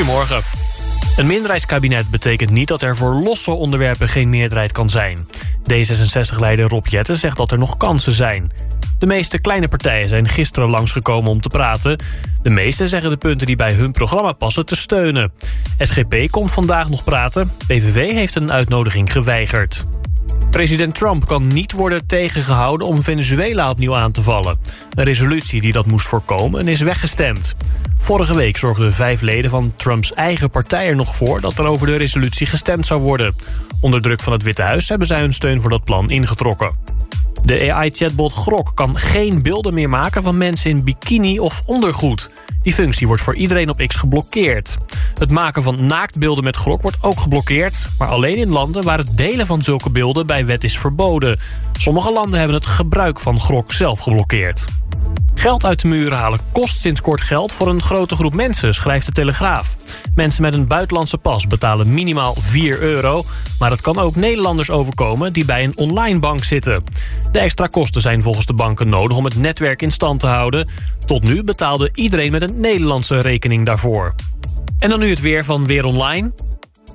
Goedemorgen. Een minderheidskabinet betekent niet dat er voor losse onderwerpen geen meerderheid kan zijn. D66-leider Rob Jetten zegt dat er nog kansen zijn. De meeste kleine partijen zijn gisteren langsgekomen om te praten. De meeste zeggen de punten die bij hun programma passen te steunen. SGP komt vandaag nog praten. PVV heeft een uitnodiging geweigerd. President Trump kan niet worden tegengehouden om Venezuela opnieuw aan te vallen. Een resolutie die dat moest voorkomen is weggestemd. Vorige week zorgden vijf leden van Trumps eigen partij er nog voor... dat er over de resolutie gestemd zou worden. Onder druk van het Witte Huis hebben zij hun steun voor dat plan ingetrokken. De AI-chatbot Grok kan geen beelden meer maken van mensen in bikini of ondergoed. Die functie wordt voor iedereen op X geblokkeerd. Het maken van naaktbeelden met grok wordt ook geblokkeerd... maar alleen in landen waar het delen van zulke beelden bij wet is verboden. Sommige landen hebben het gebruik van grok zelf geblokkeerd. Geld uit de muren halen kost sinds kort geld voor een grote groep mensen, schrijft de Telegraaf. Mensen met een buitenlandse pas betalen minimaal 4 euro... maar het kan ook Nederlanders overkomen die bij een online bank zitten. De extra kosten zijn volgens de banken nodig om het netwerk in stand te houden. Tot nu betaalde iedereen met een Nederlandse rekening daarvoor. En dan nu het weer van Weer Online.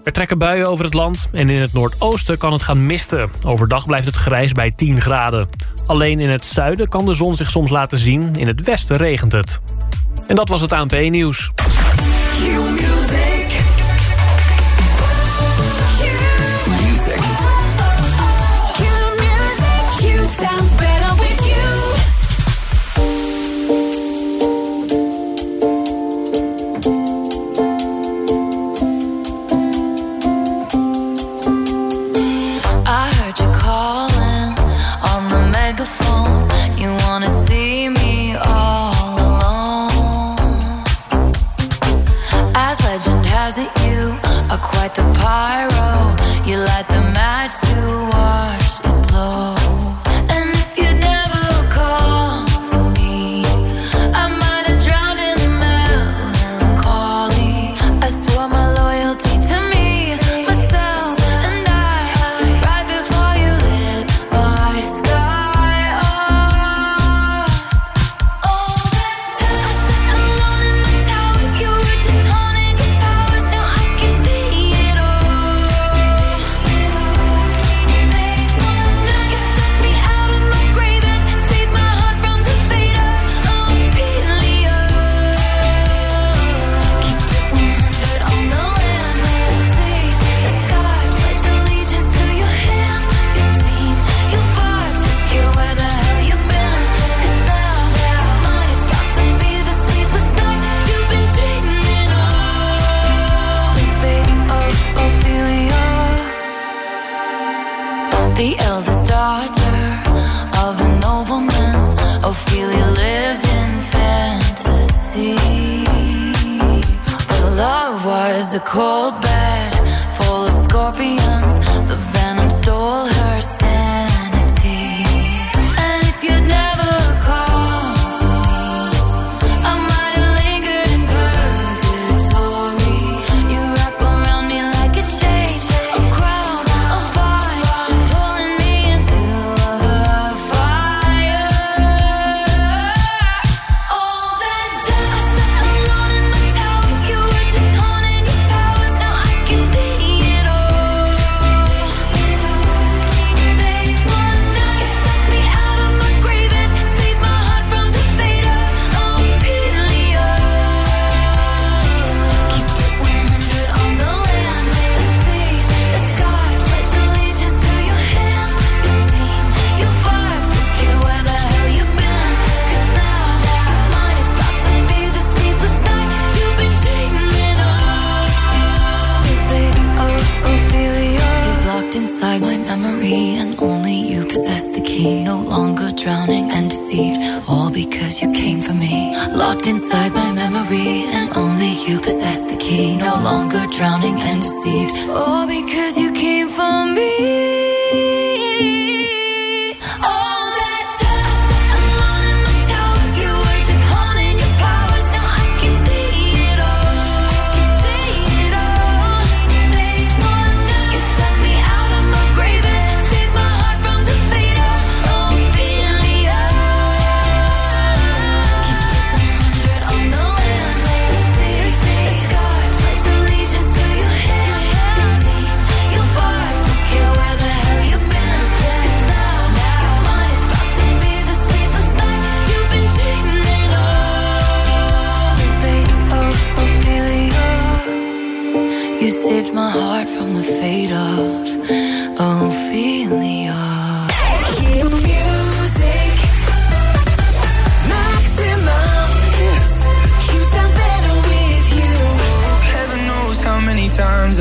Er trekken buien over het land en in het noordoosten kan het gaan misten. Overdag blijft het grijs bij 10 graden. Alleen in het zuiden kan de zon zich soms laten zien. In het westen regent het. En dat was het ANP-nieuws.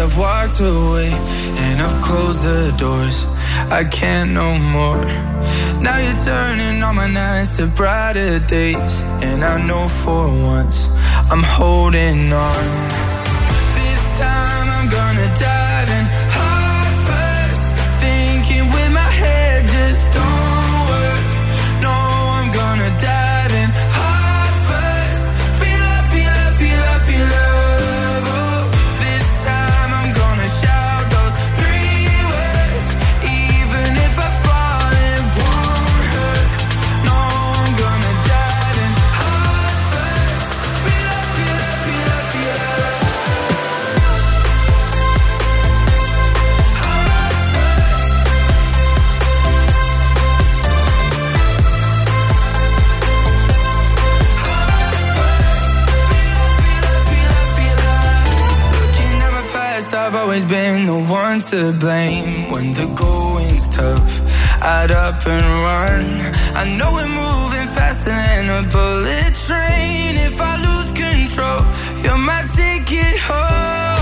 I've walked away and I've closed the doors. I can't no more. Now you're turning all my nights to brighter days, and I know for once I'm holding on. This time I'm gonna dive always been the one to blame. When the going's tough, I'd up and run. I know we're moving faster than a bullet train. If I lose control, you're my ticket home.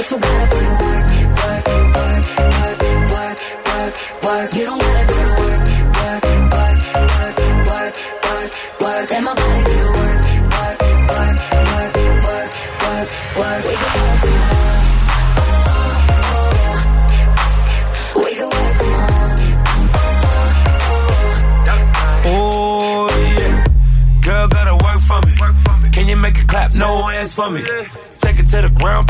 but you gotta put in work, work, work, work, work, work, work. You don't gotta go to work, work, work, work, work, work, work. Let my body do work, work, work, work, work, work, work. We can work from home. Oh, oh, oh. We can work from home. Oh, oh, oh. oh yeah, girl gotta work for me. Can you make it clap? No hands for me. Take it to the ground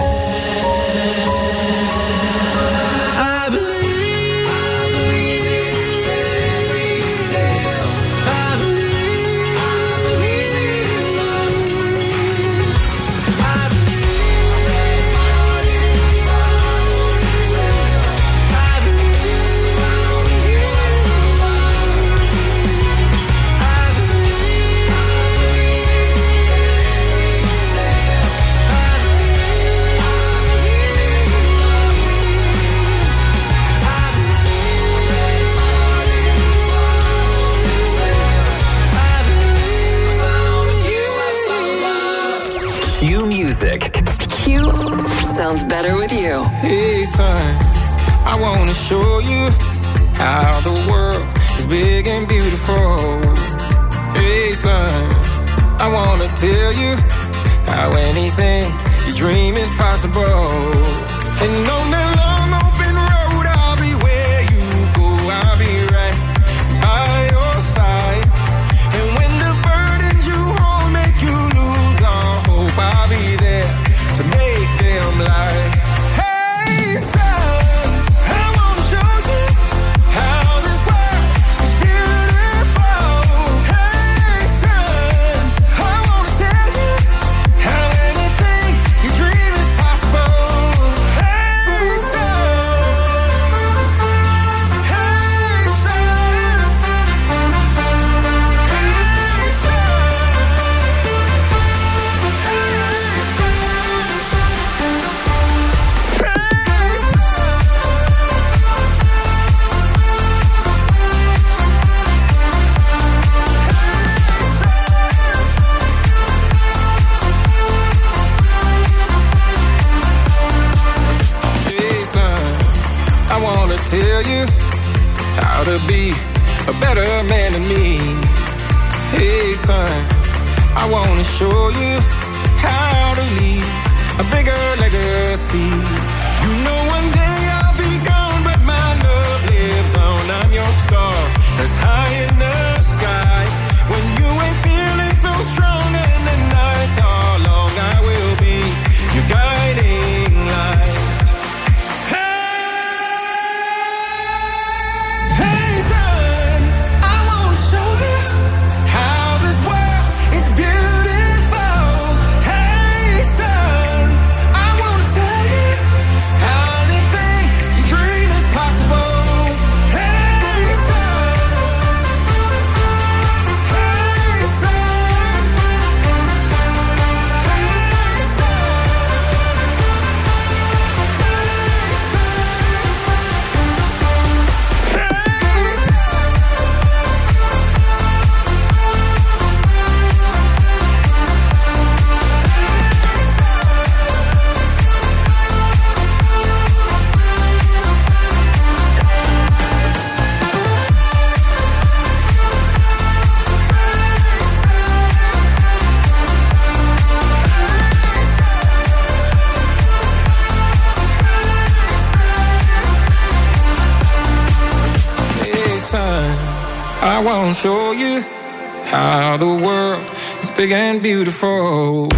music. Q sounds better with you. Hey, son, I want to show you how the world is big and beautiful. Hey, son, I want to tell you how anything you dream is possible. And no matter I won't show you how the world is big and beautiful.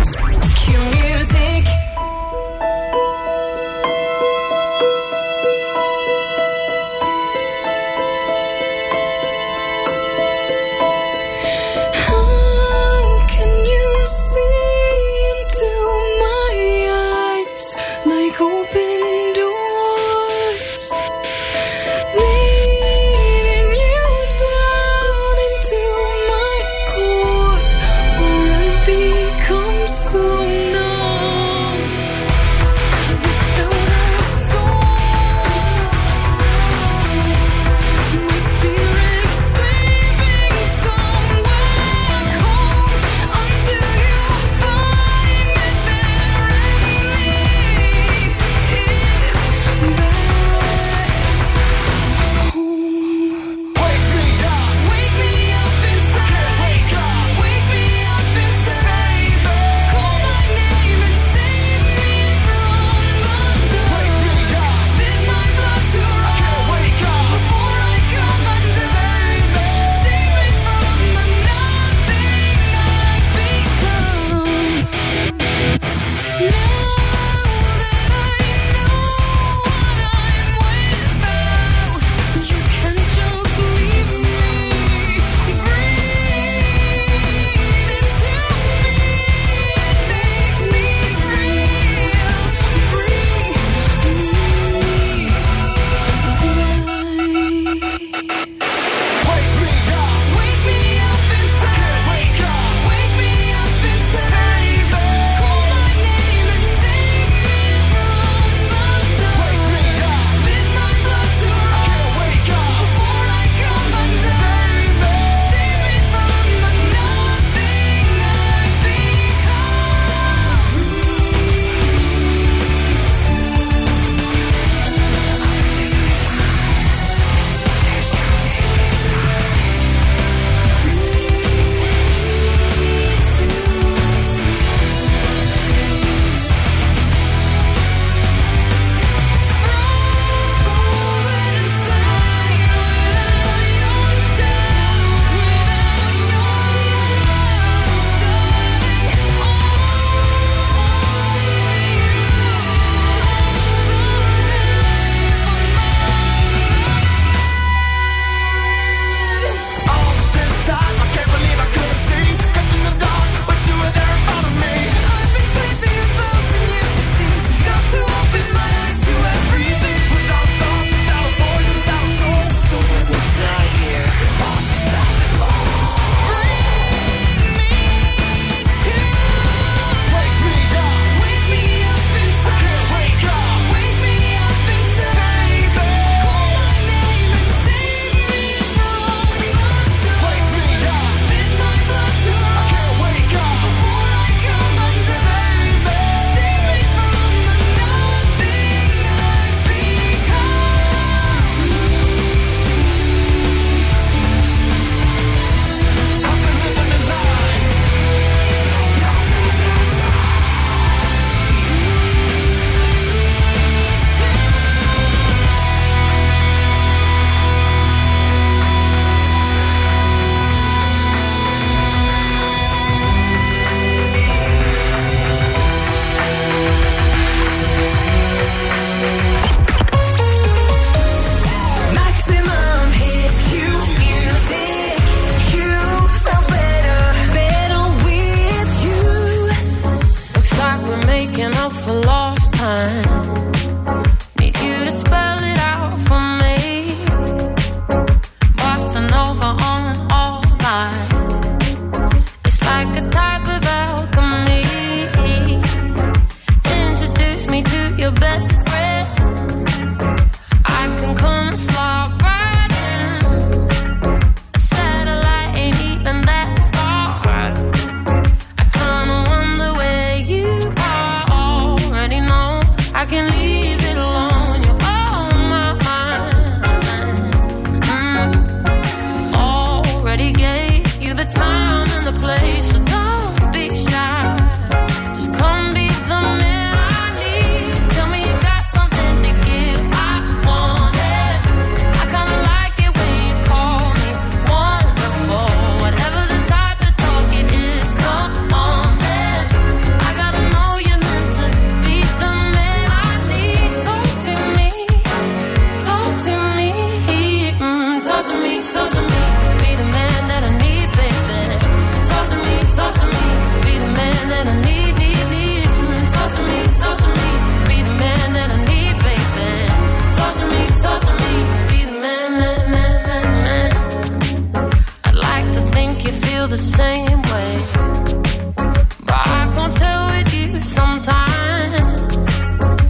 But I can't tell with you sometimes.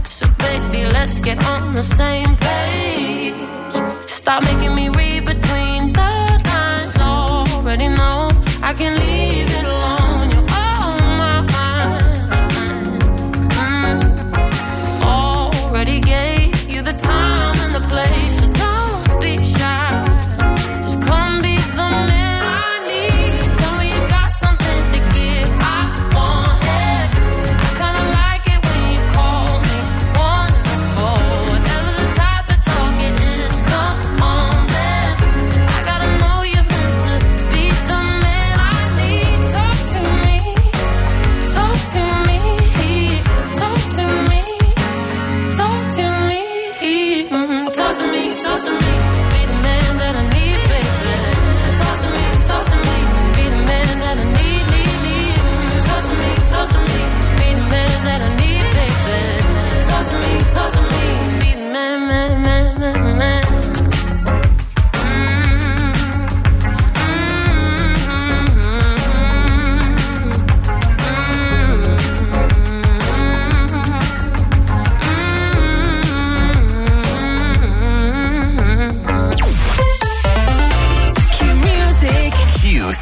So, baby, let's get on the same page. Stop making me read between the lines. Already know I can leave.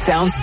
sounds